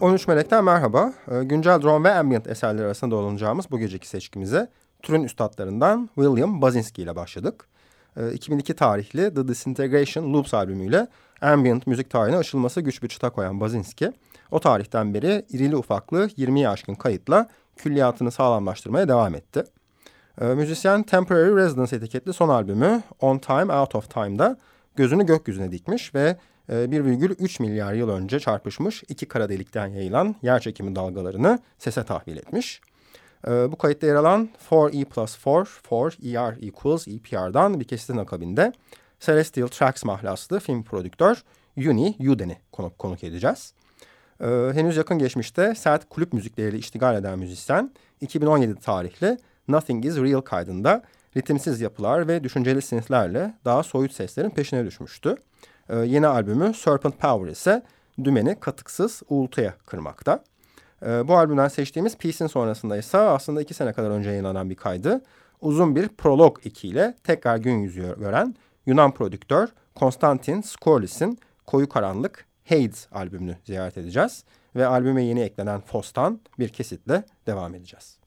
13 Melek'ten merhaba. Ee, güncel drone ve ambient eserler arasında dolanacağımız bu geceki seçkimize türün üstadlarından William Basinski ile başladık. 2002 ee, tarihli The Disintegration Loops albümüyle ambient müzik tarihine aşılması güç bir çıta koyan Basinski, o tarihten beri irili ufaklı 20'yi aşkın kayıtla külliyatını sağlamlaştırmaya devam etti. Ee, müzisyen Temporary Residence etiketli son albümü On Time Out of Time'da gözünü gökyüzüne dikmiş ve 1,3 e, milyar yıl önce çarpışmış iki kara delikten yayılan yer çekimi dalgalarını sese tahvil etmiş. E, bu kayıtta yer alan 4E plus 4, 4 ER equals EPR'dan bir kesitin akabinde Celestial Tracks mahlaslı film prodüktör Uni Yuden'i konuk, konuk edeceğiz. E, henüz yakın geçmişte sert kulüp müzikleriyle iştigal eden müzisyen 2017 tarihli Nothing is Real kaydında ritimsiz yapılar ve düşünceli synthlerle daha soyut seslerin peşine düşmüştü. Ee, yeni albümü Serpent Power ise dümeni katıksız uğultuya kırmakta. Ee, bu albümden seçtiğimiz Peace'in sonrasında ise aslında iki sene kadar önce yayınlanan bir kaydı. Uzun bir prolog ekiyle tekrar gün yüzü gören Yunan prodüktör Konstantin Skorlis'in Koyu Karanlık Hades albümünü ziyaret edeceğiz. Ve albüme yeni eklenen Fos'tan bir kesitle devam edeceğiz.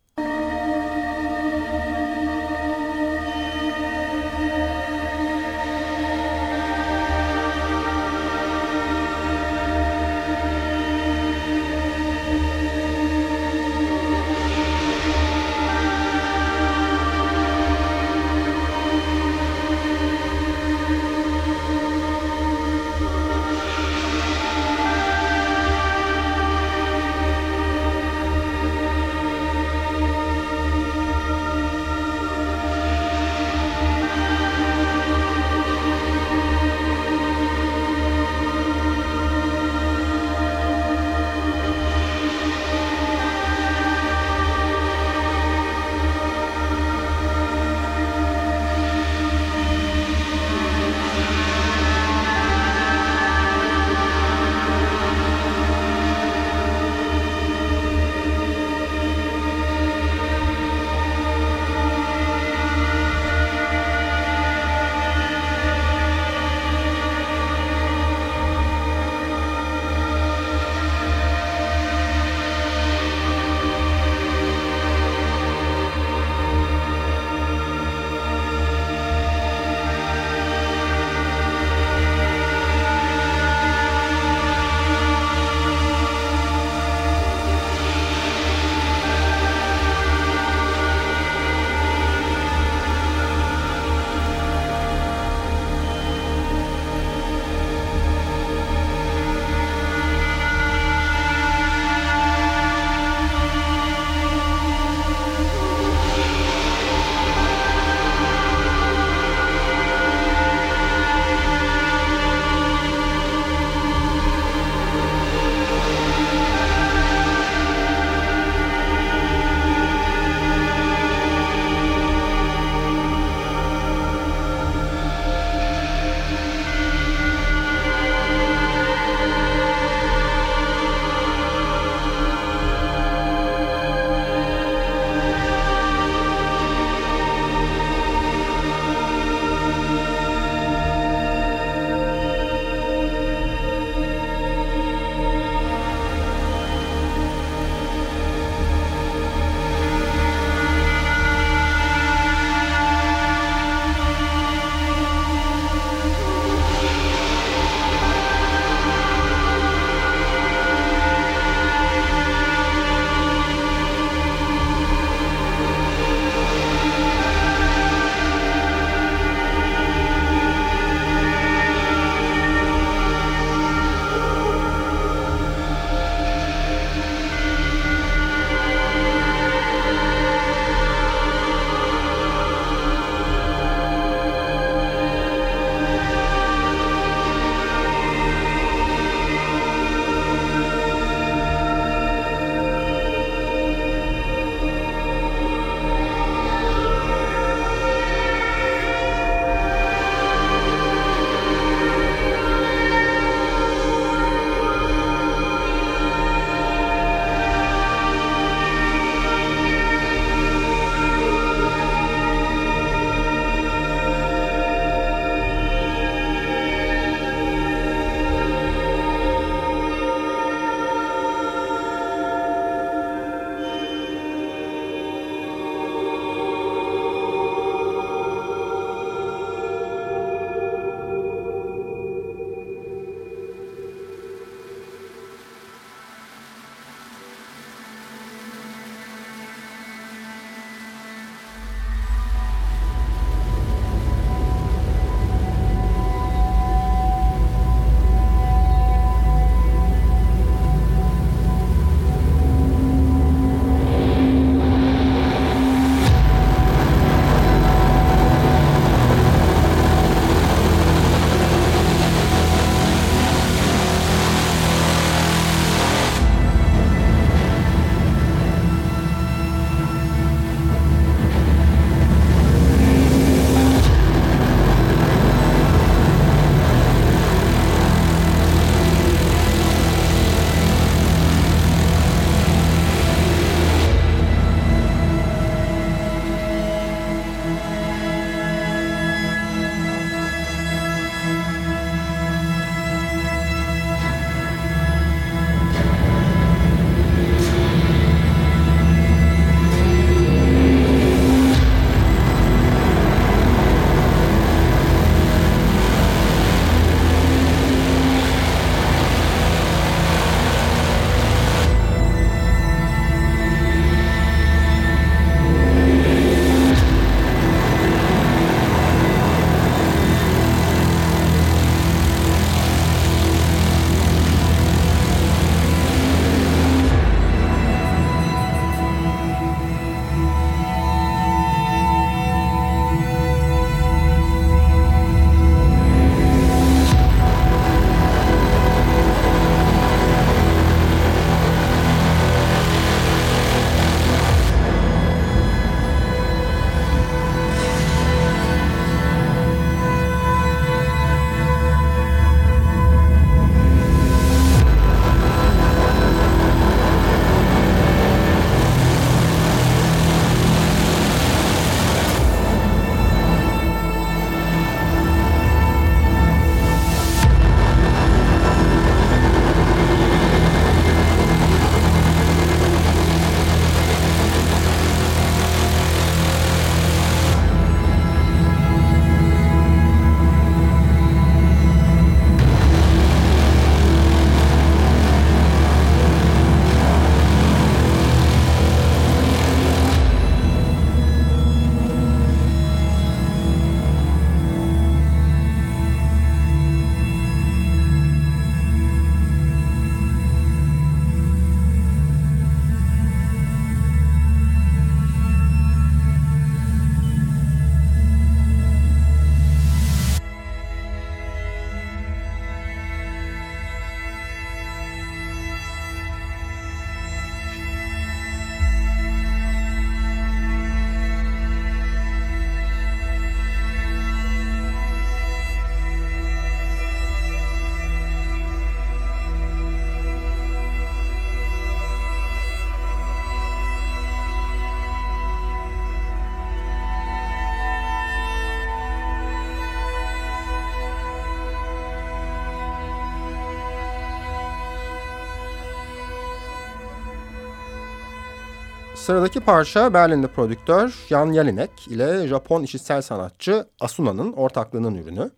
Sıradaki parça Berlinli prodüktör Jan Jelinek ile Japon işitsel sanatçı Asuna'nın ortaklığının ürünü.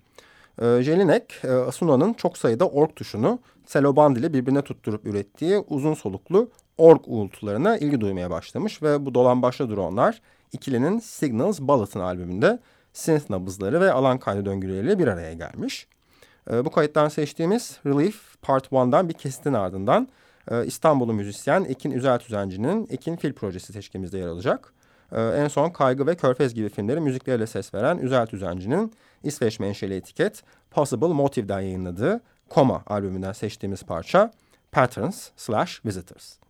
E, Jelinek, Asuna'nın çok sayıda org tuşunu seloband ile birbirine tutturup ürettiği uzun soluklu org uğultularına ilgi duymaya başlamış ve bu dolan başlı dronlar ikilinin Signals Ballad'ın albümünde synth nabızları ve alan kaydı döngüleriyle bir araya gelmiş. E, bu kayıttan seçtiğimiz Relief Part 1'dan bir kesitin ardından e, müzisyen Ekin Üzel Tüzenci'nin Ekin Fil projesi seçkimizde yer alacak. E, en son Kaygı ve Körfez gibi filmleri müzikleriyle ses veren Üzel Tüzenci'nin İsveç menşeli etiket Possible Motive'den yayınladığı Koma albümünden seçtiğimiz parça Patterns slash Visitors.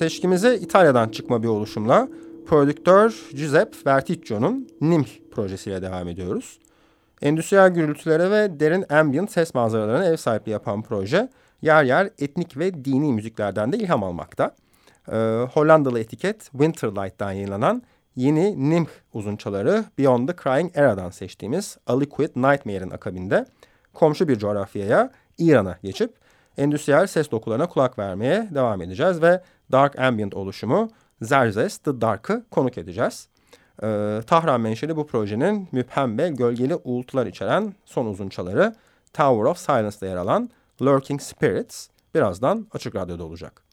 Seçkimize İtalya'dan çıkma bir oluşumla prodüktör Giuseppe Verticcio'nun NIMH projesiyle devam ediyoruz. Endüstriyel gürültülere ve derin ambient ses manzaralarına ev sahipliği yapan proje yer yer etnik ve dini müziklerden de ilham almakta. Ee, Hollandalı etiket Winterlight'tan yayınlanan yeni NIMH uzunçaları Beyond the Crying Era'dan seçtiğimiz A Liquid Nightmare'in akabinde komşu bir coğrafyaya İran'a geçip endüstriyel ses dokularına kulak vermeye devam edeceğiz ve Dark Ambient oluşumu Zerzes The Dark'ı konuk edeceğiz. Ee, Tahran menşeli bu projenin müphem ve gölgeli uğultular içeren son uzunçaları Tower of Silence'da yer alan Lurking Spirits birazdan Açık Radyo'da olacak.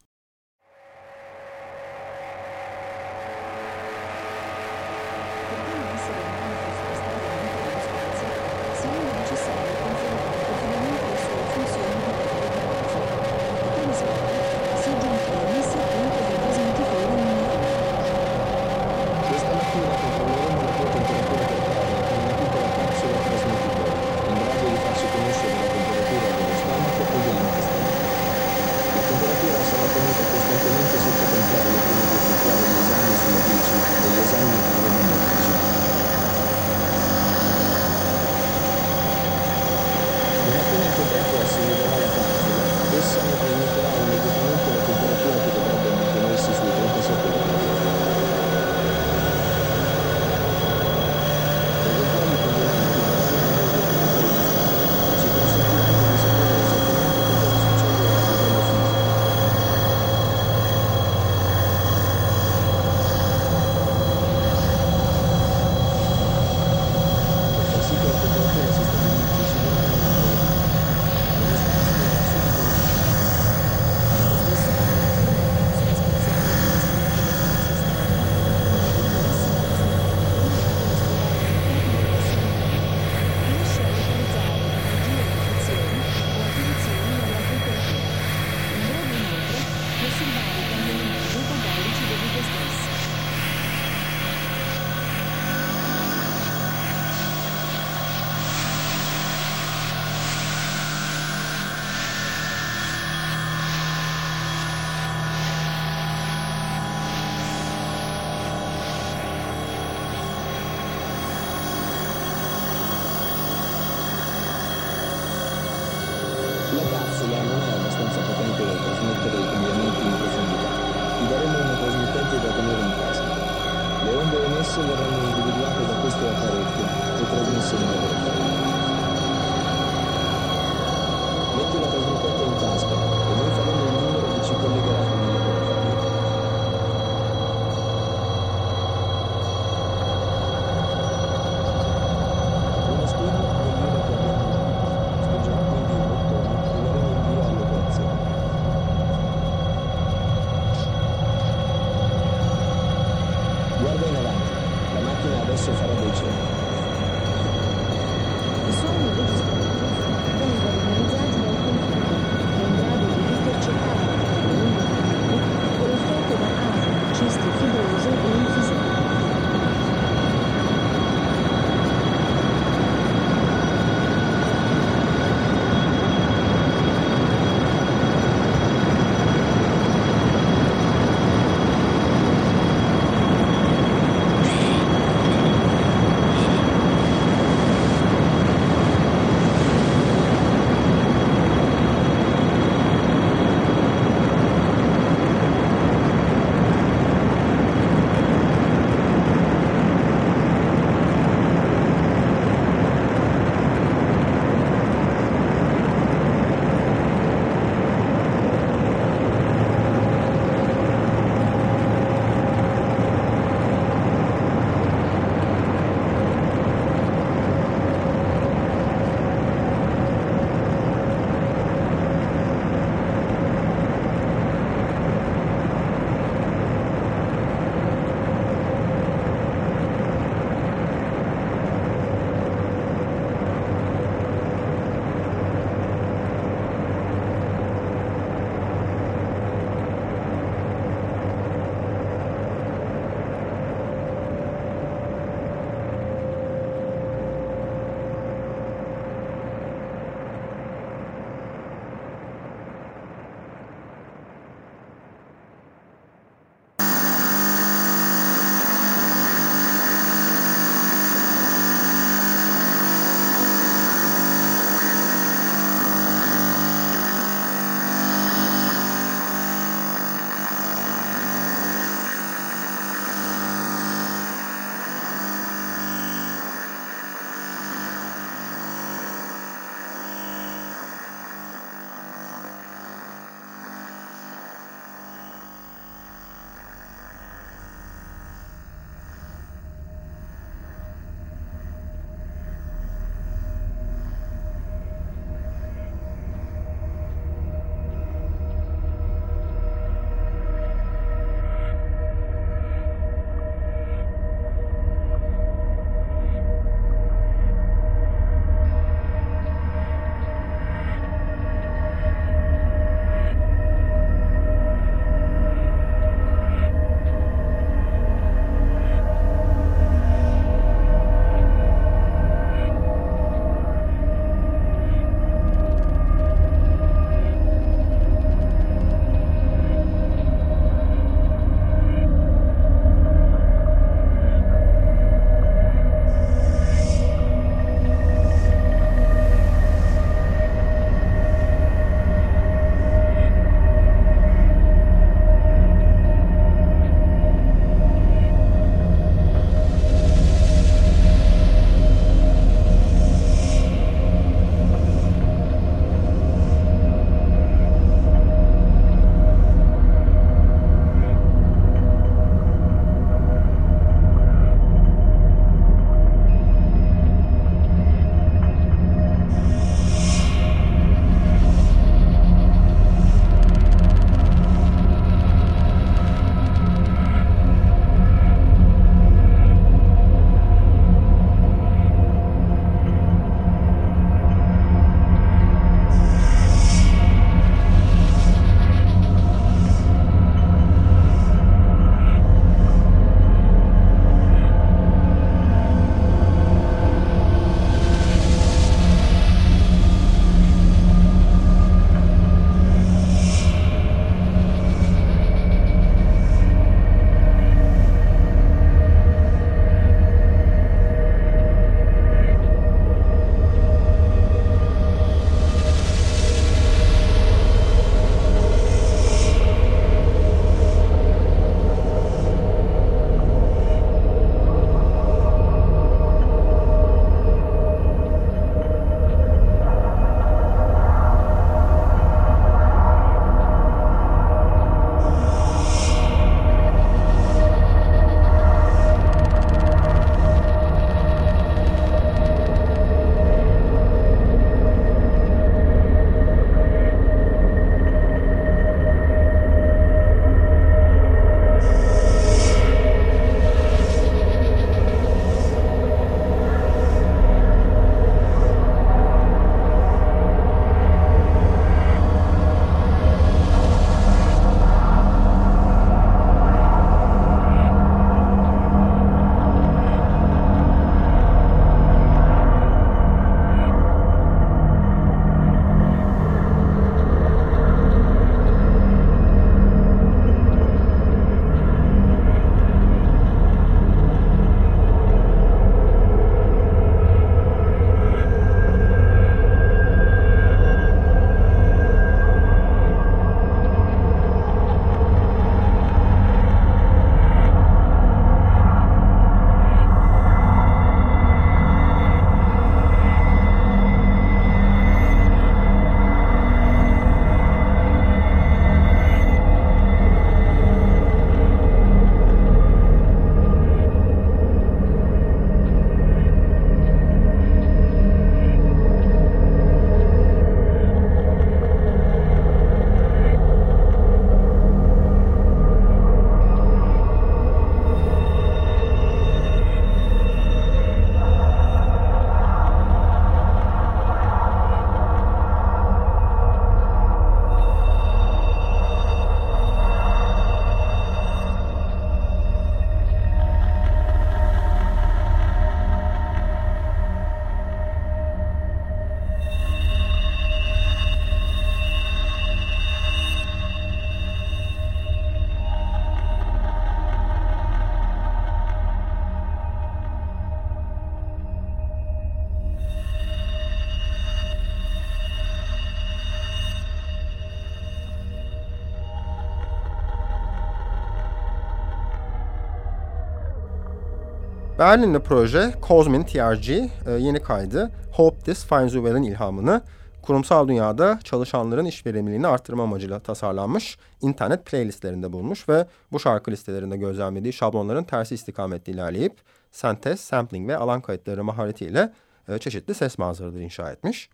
Berlin'de proje Cosmin TRG e, yeni kaydı Hope This Finds You Well'in ilhamını kurumsal dünyada çalışanların iş verimliliğini arttırma amacıyla tasarlanmış internet playlistlerinde bulmuş ve bu şarkı listelerinde gözlemlediği şablonların tersi istikametli ilerleyip sentez, sampling ve alan kayıtları maharetiyle e, çeşitli ses manzaraları inşa etmiş.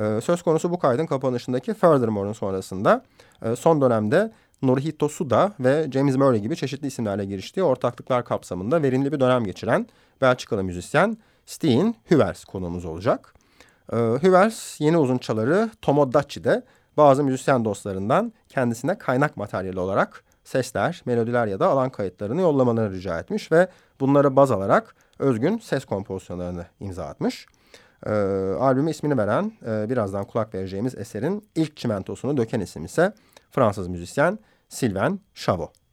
E, söz konusu bu kaydın kapanışındaki Furthermore'un sonrasında son dönemde Norihito Suda ve James Murray gibi çeşitli isimlerle giriştiği ortaklıklar kapsamında verimli bir dönem geçiren Belçikalı müzisyen Steen Huvers konuğumuz olacak. Ee, Huvers yeni uzunçaları Tomodachi'de bazı müzisyen dostlarından kendisine kaynak materyali olarak sesler, melodiler ya da alan kayıtlarını yollamalarını rica etmiş ve bunlara baz alarak özgün ses kompozisyonlarını imza atmış. Ee, albüme ismini veren e, birazdan kulak vereceğimiz eserin ilk çimentosunu döken isim ise Fransız müzisyen Sylvain Chavot.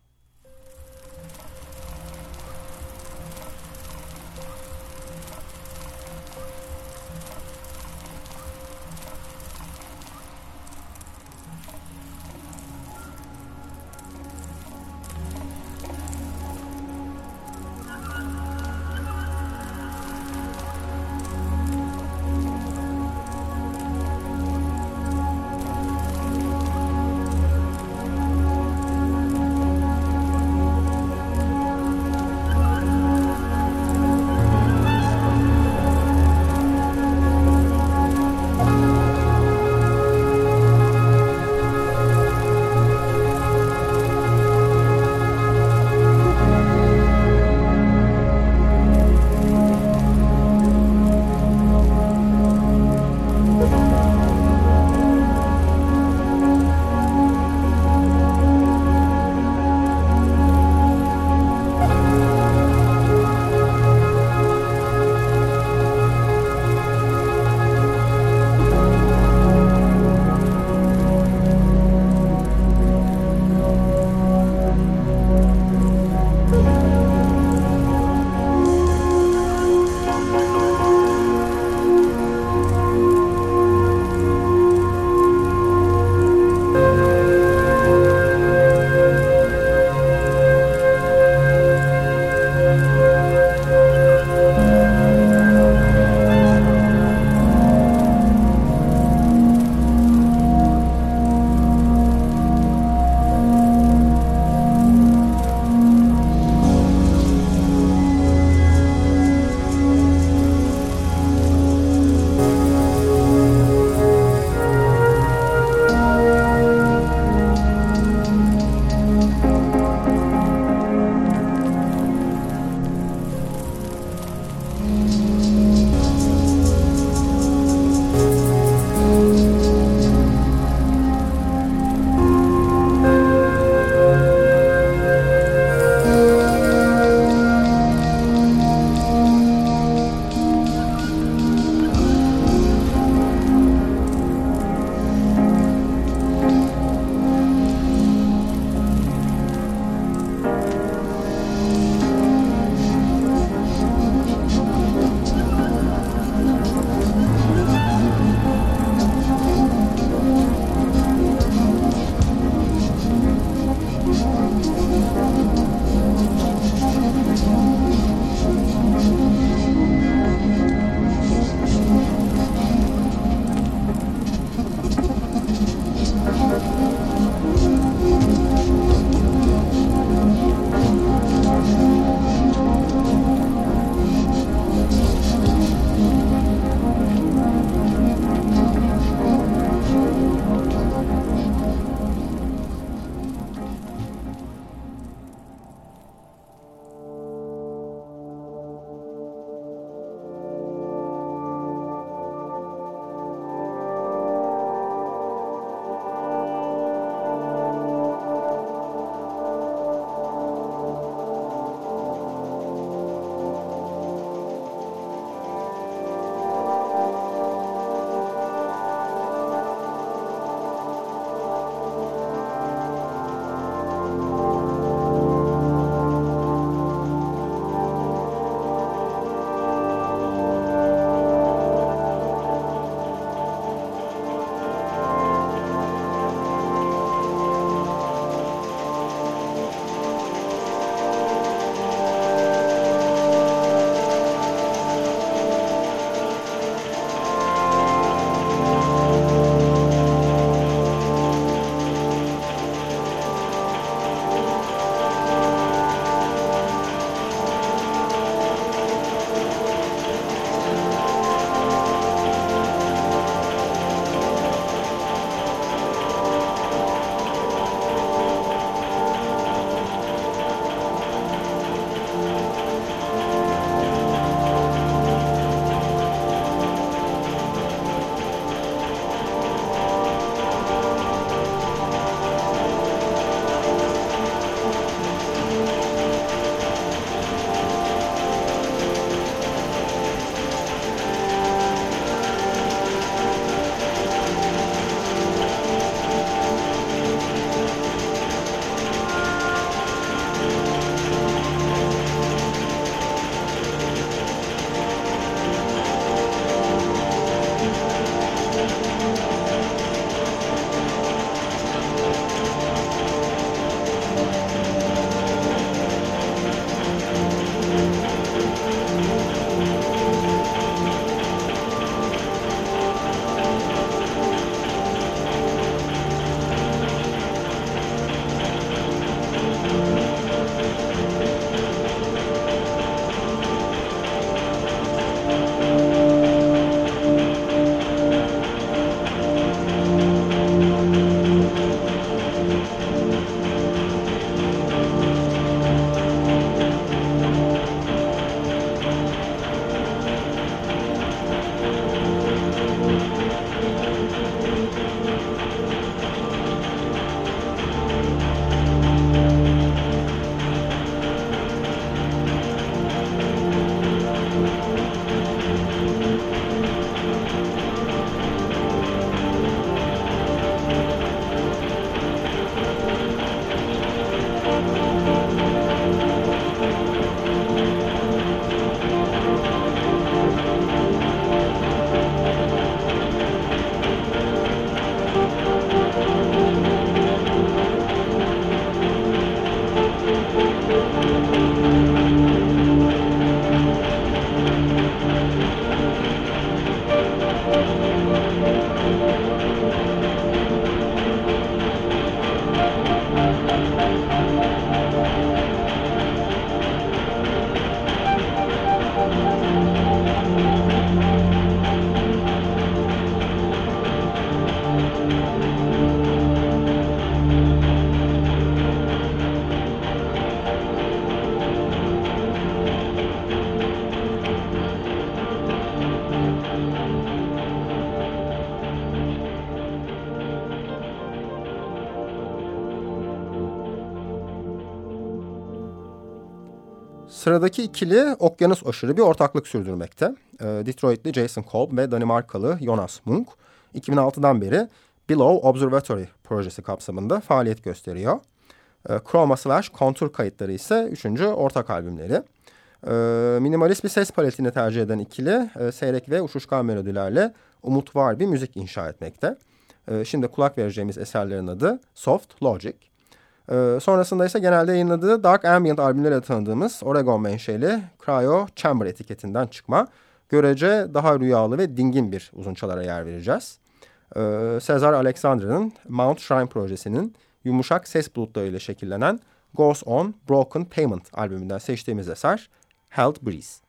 Sıradaki ikili okyanus aşırı bir ortaklık sürdürmekte. Ee, Detroitli Jason Cobb ve Danimarkalı Jonas Munk 2006'dan beri Below Observatory projesi kapsamında faaliyet gösteriyor. E, Chroma Slash Kontur kayıtları ise üçüncü ortak albümleri. E, minimalist bir ses paletini tercih eden ikili e, seyrek ve uçuşkan melodilerle umut var bir müzik inşa etmekte. E, şimdi kulak vereceğimiz eserlerin adı Soft Logic. E, sonrasında ise genelde yayınladığı Dark Ambient albümleriyle tanıdığımız Oregon menşeli Cryo Chamber etiketinden çıkma görece daha rüyalı ve dingin bir uzun çalara yer vereceğiz. E, Cesar Alexander'ın Mount Shrine projesinin yumuşak ses bulutlarıyla şekillenen Goes On Broken Payment albümünden seçtiğimiz eser Held Breeze.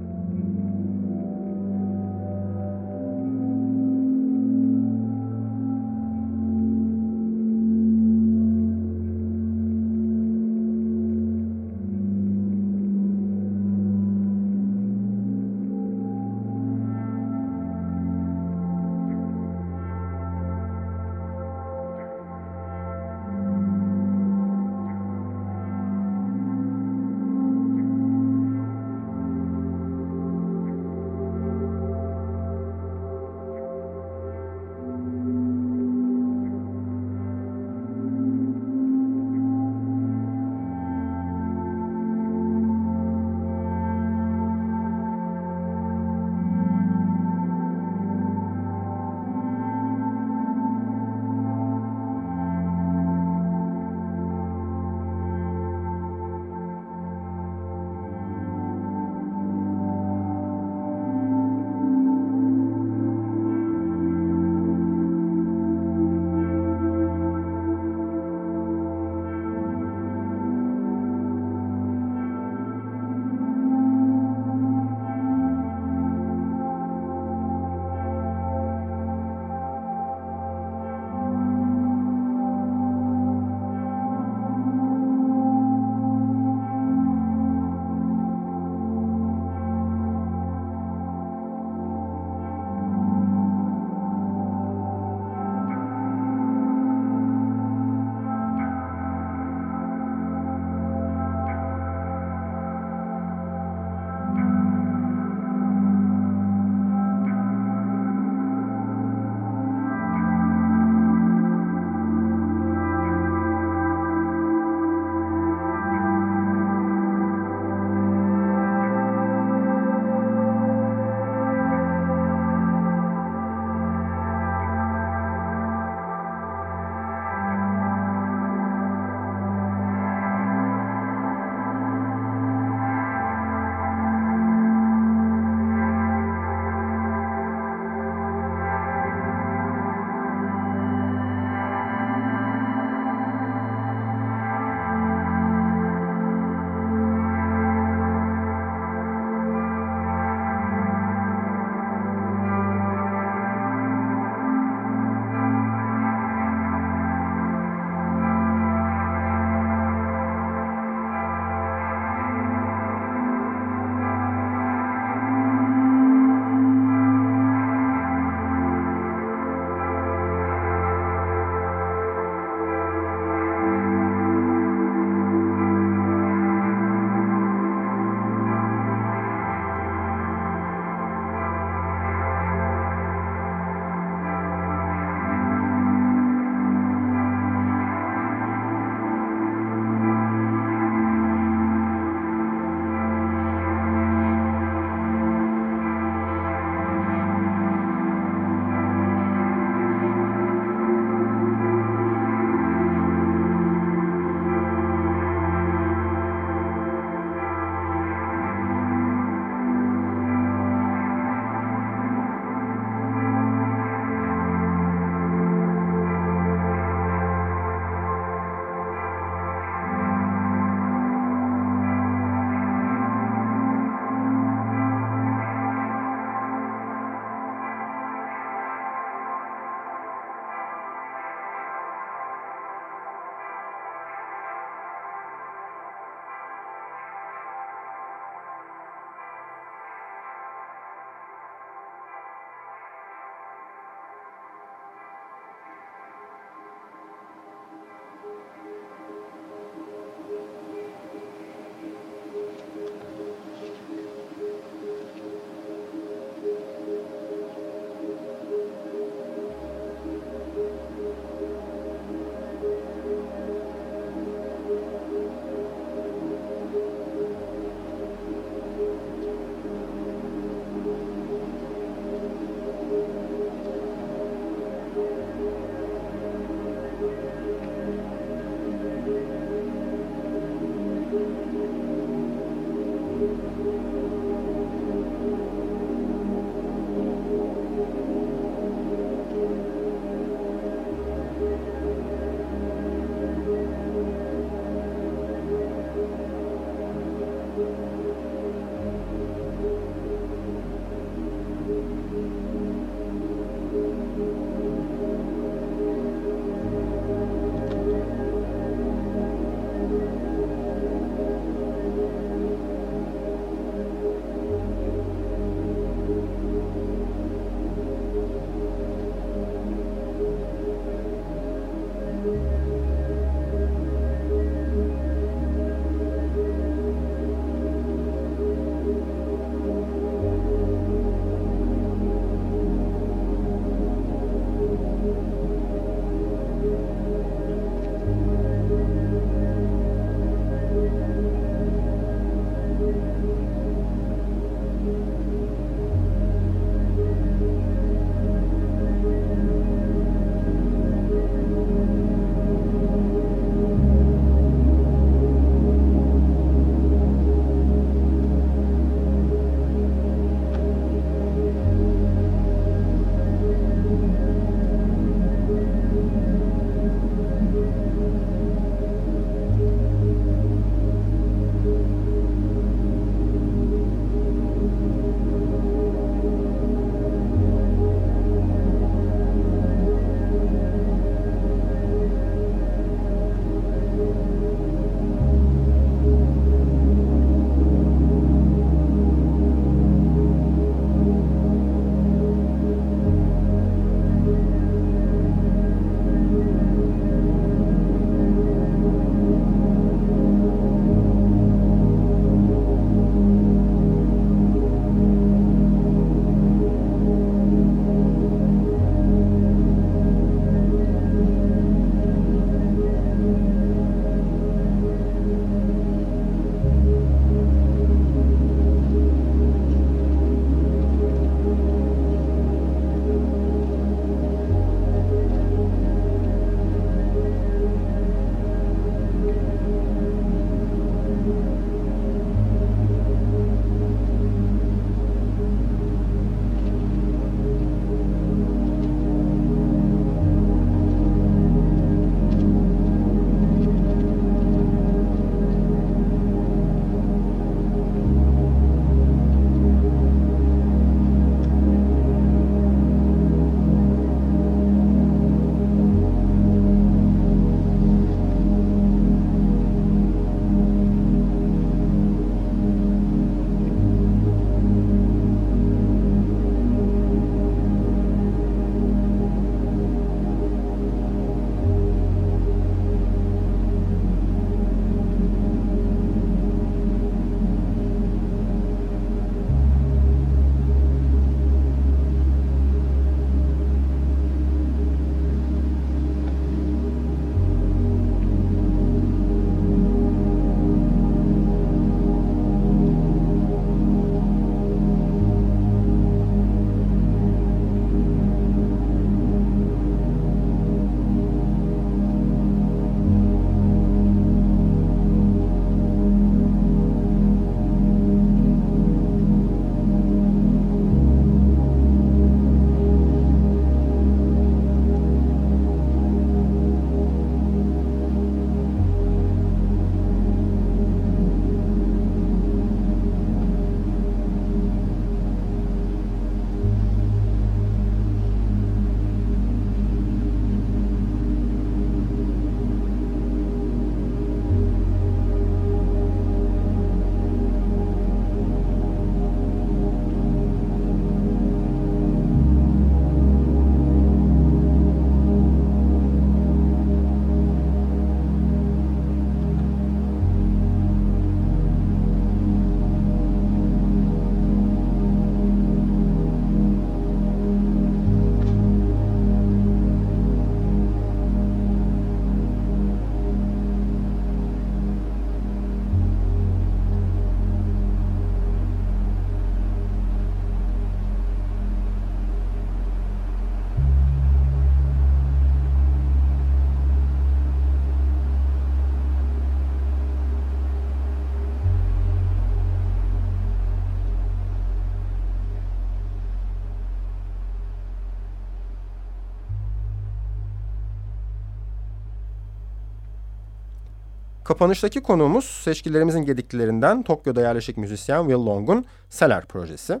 Kapanıştaki konuğumuz seçkilerimizin gediklerinden Tokyo'da yerleşik müzisyen Will Long'un Seller projesi.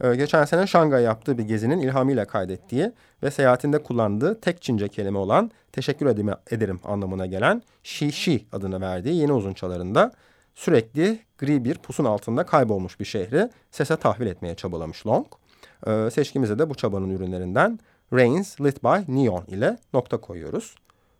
Ee, geçen sene Şangay yaptığı bir gezinin ilhamıyla kaydettiği ve seyahatinde kullandığı tek Çince kelime olan teşekkür ederim anlamına gelen Shi Shi adını verdiği yeni uzunçalarında sürekli gri bir pusun altında kaybolmuş bir şehri sese tahvil etmeye çabalamış Long. Ee, seçkimize de bu çabanın ürünlerinden Rains Lit by Neon ile nokta koyuyoruz.